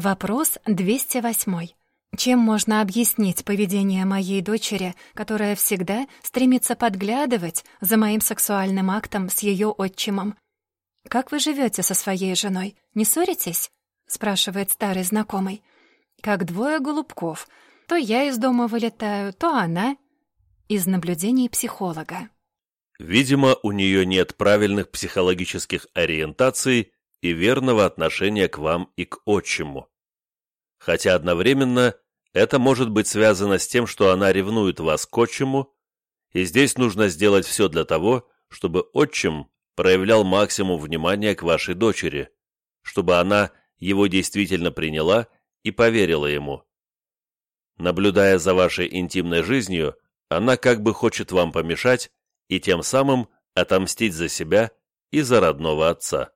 Вопрос 208. Чем можно объяснить поведение моей дочери, которая всегда стремится подглядывать за моим сексуальным актом с ее отчимом? «Как вы живете со своей женой? Не ссоритесь?» — спрашивает старый знакомый. «Как двое голубков. То я из дома вылетаю, то она». Из наблюдений психолога. Видимо, у нее нет правильных психологических ориентаций и верного отношения к вам и к отчиму. Хотя одновременно это может быть связано с тем, что она ревнует вас к отчиму, и здесь нужно сделать все для того, чтобы отчим проявлял максимум внимания к вашей дочери, чтобы она его действительно приняла и поверила ему. Наблюдая за вашей интимной жизнью, она как бы хочет вам помешать и тем самым отомстить за себя и за родного отца.